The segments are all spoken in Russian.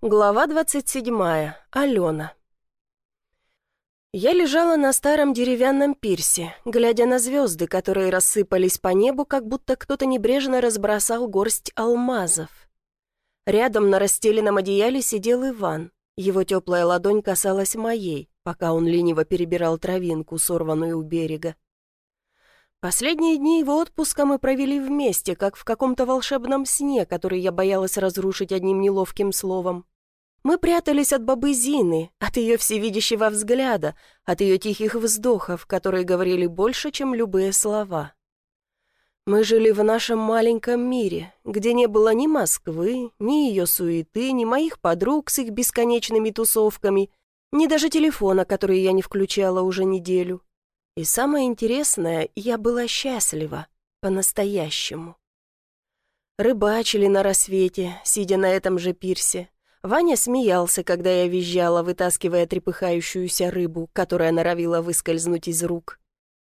Глава 27. Алена. Я лежала на старом деревянном пирсе, глядя на звезды, которые рассыпались по небу, как будто кто-то небрежно разбросал горсть алмазов. Рядом на расстеленном одеяле сидел Иван. Его теплая ладонь касалась моей, пока он лениво перебирал травинку, сорванную у берега. Последние дни его отпуска мы провели вместе, как в каком-то волшебном сне, который я боялась разрушить одним неловким словом. Мы прятались от бабы Зины, от ее всевидящего взгляда, от ее тихих вздохов, которые говорили больше, чем любые слова. Мы жили в нашем маленьком мире, где не было ни Москвы, ни ее суеты, ни моих подруг с их бесконечными тусовками, ни даже телефона, который я не включала уже неделю. И самое интересное, я была счастлива, по-настоящему. Рыбачили на рассвете, сидя на этом же пирсе. Ваня смеялся, когда я визжала, вытаскивая трепыхающуюся рыбу, которая норовила выскользнуть из рук.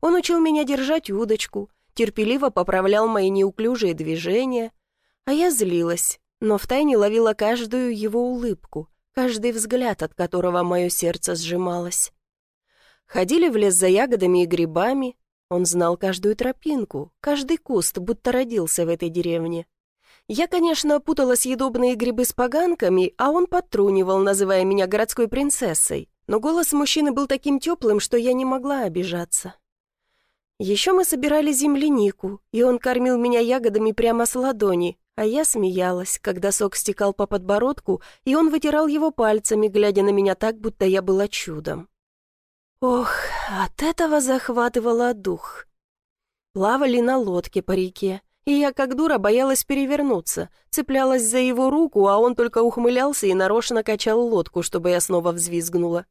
Он учил меня держать удочку, терпеливо поправлял мои неуклюжие движения, а я злилась, но втайне ловила каждую его улыбку, каждый взгляд, от которого мое сердце сжималось. Ходили в лес за ягодами и грибами. Он знал каждую тропинку, каждый куст, будто родился в этой деревне. Я, конечно, путала съедобные грибы с поганками, а он подтрунивал, называя меня городской принцессой. Но голос мужчины был таким теплым, что я не могла обижаться. Еще мы собирали землянику, и он кормил меня ягодами прямо с ладони, а я смеялась, когда сок стекал по подбородку, и он вытирал его пальцами, глядя на меня так, будто я была чудом. Ох, от этого захватывало дух. Плавали на лодке по реке, и я как дура боялась перевернуться, цеплялась за его руку, а он только ухмылялся и нарочно качал лодку, чтобы я снова взвизгнула.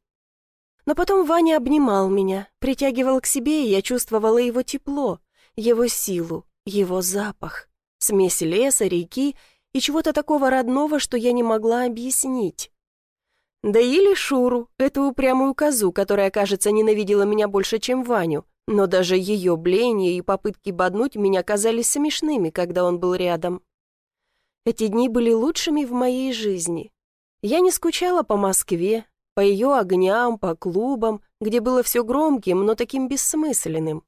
Но потом Ваня обнимал меня, притягивал к себе, и я чувствовала его тепло, его силу, его запах, смесь леса, реки и чего-то такого родного, что я не могла объяснить. Да или Шуру, эту упрямую козу, которая, кажется, ненавидела меня больше, чем Ваню. Но даже ее блеяние и попытки боднуть меня казались смешными, когда он был рядом. Эти дни были лучшими в моей жизни. Я не скучала по Москве, по ее огням, по клубам, где было все громким, но таким бессмысленным.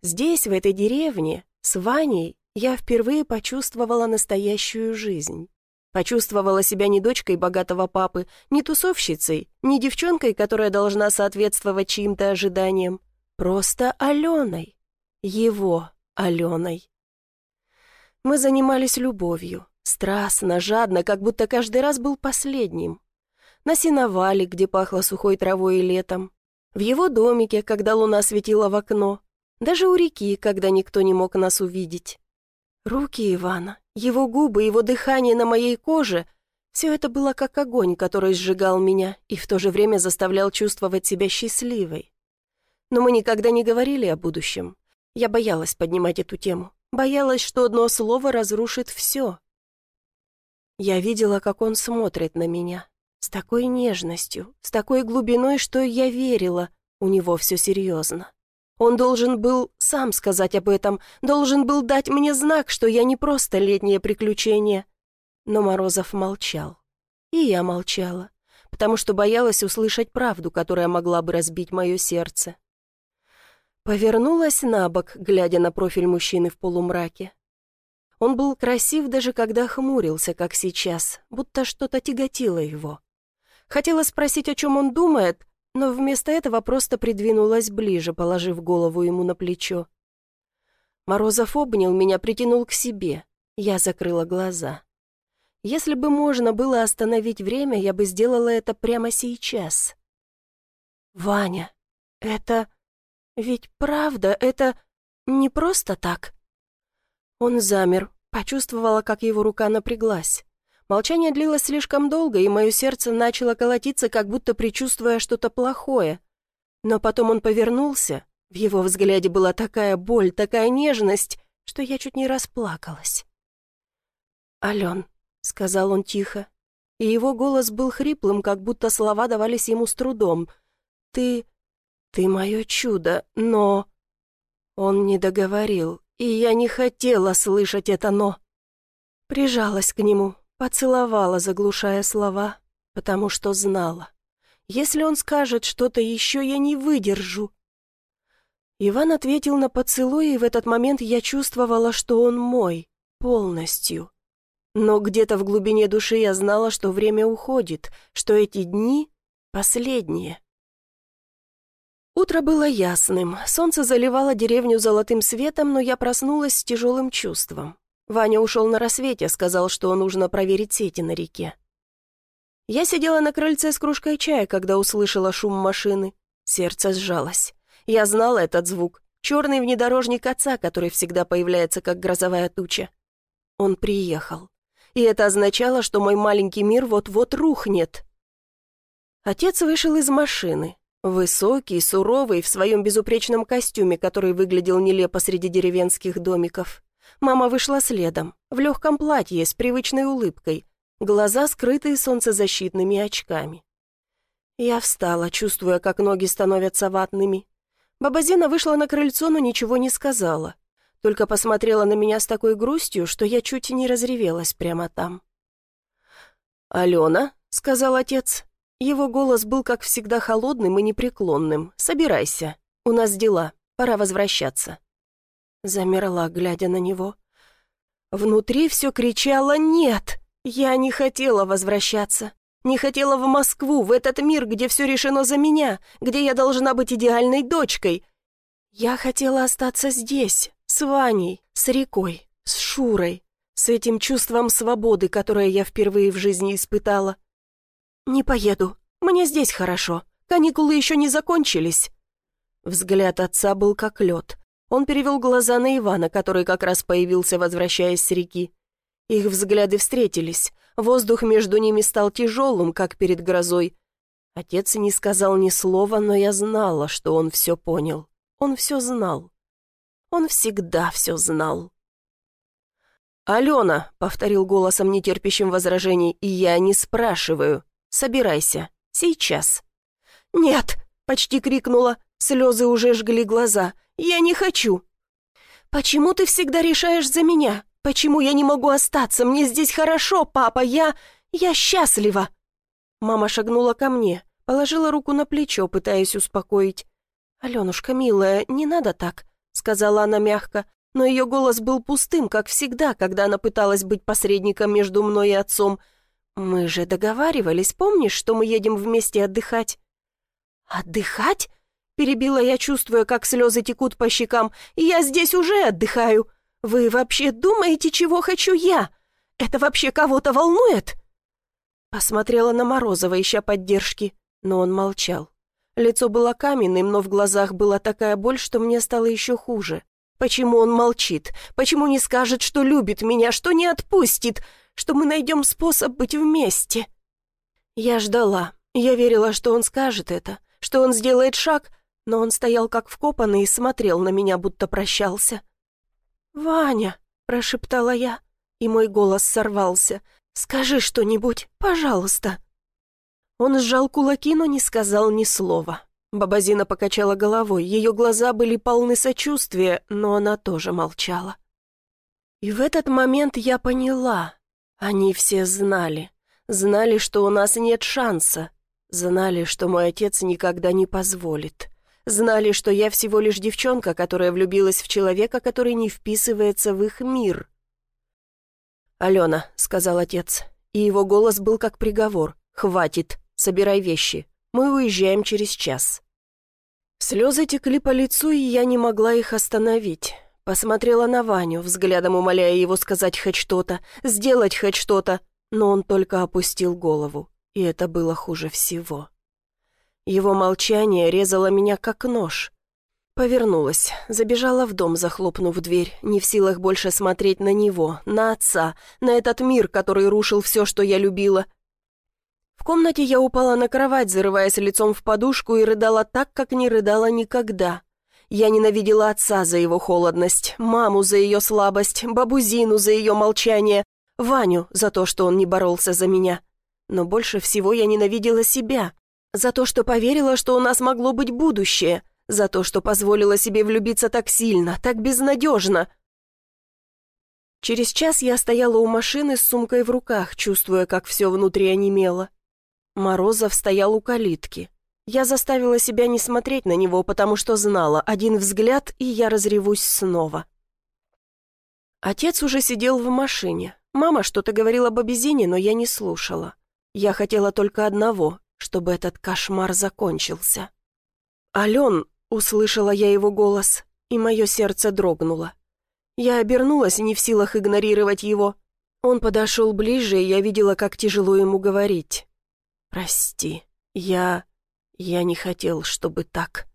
Здесь, в этой деревне, с Ваней, я впервые почувствовала настоящую жизнь. Почувствовала себя не дочкой богатого папы, не тусовщицей, не девчонкой, которая должна соответствовать чьим-то ожиданиям. Просто Аленой. Его Аленой. Мы занимались любовью. Страстно, жадно, как будто каждый раз был последним. На сеновале, где пахло сухой травой и летом. В его домике, когда луна светила в окно. Даже у реки, когда никто не мог нас увидеть. Руки Ивана, его губы, его дыхание на моей коже — все это было как огонь, который сжигал меня и в то же время заставлял чувствовать себя счастливой. Но мы никогда не говорили о будущем. Я боялась поднимать эту тему. Боялась, что одно слово разрушит все. Я видела, как он смотрит на меня. С такой нежностью, с такой глубиной, что я верила, у него все серьезно. Он должен был сам сказать об этом, должен был дать мне знак, что я не просто летнее приключение. Но Морозов молчал. И я молчала, потому что боялась услышать правду, которая могла бы разбить мое сердце. Повернулась на бок, глядя на профиль мужчины в полумраке. Он был красив даже когда хмурился, как сейчас, будто что-то тяготило его. Хотела спросить, о чем он думает, но вместо этого просто придвинулась ближе, положив голову ему на плечо. Морозов обнял меня, притянул к себе. Я закрыла глаза. Если бы можно было остановить время, я бы сделала это прямо сейчас. «Ваня, это... Ведь правда, это не просто так?» Он замер, почувствовала, как его рука напряглась. Молчание длилось слишком долго, и мое сердце начало колотиться, как будто предчувствуя что-то плохое. Но потом он повернулся. В его взгляде была такая боль, такая нежность, что я чуть не расплакалась. «Ален», — сказал он тихо, и его голос был хриплым, как будто слова давались ему с трудом. «Ты... ты мое чудо, но...» Он не договорил, и я не хотела слышать это «но». Прижалась к нему, Поцеловала, заглушая слова, потому что знала. Если он скажет что-то еще, я не выдержу. Иван ответил на поцелуй, и в этот момент я чувствовала, что он мой, полностью. Но где-то в глубине души я знала, что время уходит, что эти дни последние. Утро было ясным, солнце заливало деревню золотым светом, но я проснулась с тяжелым чувством. Ваня ушел на рассвете, сказал, что нужно проверить сети на реке. Я сидела на крыльце с кружкой чая, когда услышала шум машины. Сердце сжалось. Я знала этот звук. Черный внедорожник отца, который всегда появляется, как грозовая туча. Он приехал. И это означало, что мой маленький мир вот-вот рухнет. Отец вышел из машины. Высокий, суровый, в своем безупречном костюме, который выглядел нелепо среди деревенских домиков. Мама вышла следом, в легком платье, с привычной улыбкой, глаза скрытые солнцезащитными очками. Я встала, чувствуя, как ноги становятся ватными. Бабазина вышла на крыльцо, но ничего не сказала. Только посмотрела на меня с такой грустью, что я чуть не разревелась прямо там. «Алена», — сказал отец. Его голос был, как всегда, холодным и непреклонным. «Собирайся. У нас дела. Пора возвращаться». Замерла, глядя на него. Внутри все кричало «Нет!» Я не хотела возвращаться. Не хотела в Москву, в этот мир, где все решено за меня, где я должна быть идеальной дочкой. Я хотела остаться здесь, с Ваней, с рекой, с Шурой, с этим чувством свободы, которое я впервые в жизни испытала. «Не поеду. Мне здесь хорошо. Каникулы еще не закончились». Взгляд отца был как лед. Он перевел глаза на Ивана, который как раз появился, возвращаясь с реки. Их взгляды встретились. Воздух между ними стал тяжелым, как перед грозой. Отец не сказал ни слова, но я знала, что он все понял. Он все знал. Он всегда все знал. «Алена», — повторил голосом, нетерпящим возражений, — «и я не спрашиваю. Собирайся. Сейчас». «Нет!» — почти крикнула. Слезы уже жгли глаза. «Я не хочу!» «Почему ты всегда решаешь за меня? Почему я не могу остаться? Мне здесь хорошо, папа, я... я счастлива!» Мама шагнула ко мне, положила руку на плечо, пытаясь успокоить. «Аленушка, милая, не надо так», — сказала она мягко, но ее голос был пустым, как всегда, когда она пыталась быть посредником между мной и отцом. «Мы же договаривались, помнишь, что мы едем вместе отдыхать?» «Отдыхать?» — перебила я, чувствуя, как слезы текут по щекам. «Я здесь уже отдыхаю. Вы вообще думаете, чего хочу я? Это вообще кого-то волнует?» Посмотрела на Морозова, ища поддержки, но он молчал. Лицо было каменным, но в глазах была такая боль, что мне стало еще хуже. Почему он молчит? Почему не скажет, что любит меня, что не отпустит, что мы найдем способ быть вместе? Я ждала. Я верила, что он скажет это, что он сделает шаг, но он стоял как вкопанный и смотрел на меня, будто прощался. «Ваня!» — прошептала я, и мой голос сорвался. «Скажи что-нибудь, пожалуйста!» Он сжал кулаки, но не сказал ни слова. Бабазина покачала головой, ее глаза были полны сочувствия, но она тоже молчала. И в этот момент я поняла. Они все знали. Знали, что у нас нет шанса. Знали, что мой отец никогда не позволит. Знали, что я всего лишь девчонка, которая влюбилась в человека, который не вписывается в их мир. «Алена», — сказал отец, и его голос был как приговор. «Хватит, собирай вещи. Мы уезжаем через час». Слезы текли по лицу, и я не могла их остановить. Посмотрела на Ваню, взглядом умоляя его сказать хоть что-то, сделать хоть что-то, но он только опустил голову, и это было хуже всего. Его молчание резало меня как нож. Повернулась, забежала в дом, захлопнув дверь, не в силах больше смотреть на него, на отца, на этот мир, который рушил все, что я любила. В комнате я упала на кровать, зарываясь лицом в подушку и рыдала так, как не рыдала никогда. Я ненавидела отца за его холодность, маму за ее слабость, бабузину за ее молчание, Ваню за то, что он не боролся за меня. Но больше всего я ненавидела себя, за то, что поверила, что у нас могло быть будущее. За то, что позволила себе влюбиться так сильно, так безнадежно. Через час я стояла у машины с сумкой в руках, чувствуя, как все внутри онемело. Морозов стоял у калитки. Я заставила себя не смотреть на него, потому что знала, один взгляд, и я разревусь снова. Отец уже сидел в машине. Мама что-то говорила об обезине, но я не слушала. Я хотела только одного, чтобы этот кошмар закончился. «Ален!» — услышала я его голос, и мое сердце дрогнуло. Я обернулась, не в силах игнорировать его. Он подошел ближе, и я видела, как тяжело ему говорить. «Прости, я... я не хотел, чтобы так...»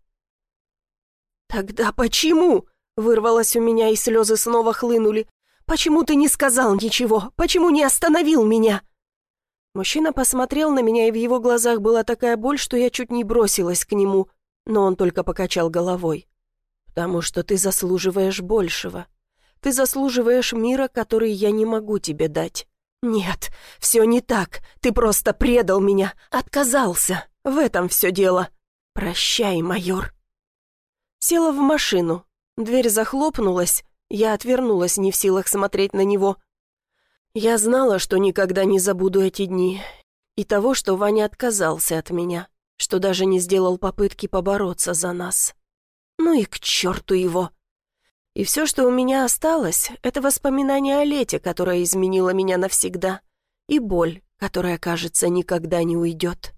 «Тогда почему?» — вырвалось у меня, и слезы снова хлынули. «Почему ты не сказал ничего? Почему не остановил меня?» Мужчина посмотрел на меня, и в его глазах была такая боль, что я чуть не бросилась к нему, но он только покачал головой. «Потому что ты заслуживаешь большего. Ты заслуживаешь мира, который я не могу тебе дать. Нет, все не так. Ты просто предал меня, отказался. В этом все дело. Прощай, майор». Села в машину. Дверь захлопнулась. Я отвернулась, не в силах смотреть на него. Я знала, что никогда не забуду эти дни. И того, что Ваня отказался от меня, что даже не сделал попытки побороться за нас. Ну и к черту его. И все, что у меня осталось, это воспоминание о лете, которое изменило меня навсегда, и боль, которая, кажется, никогда не уйдет.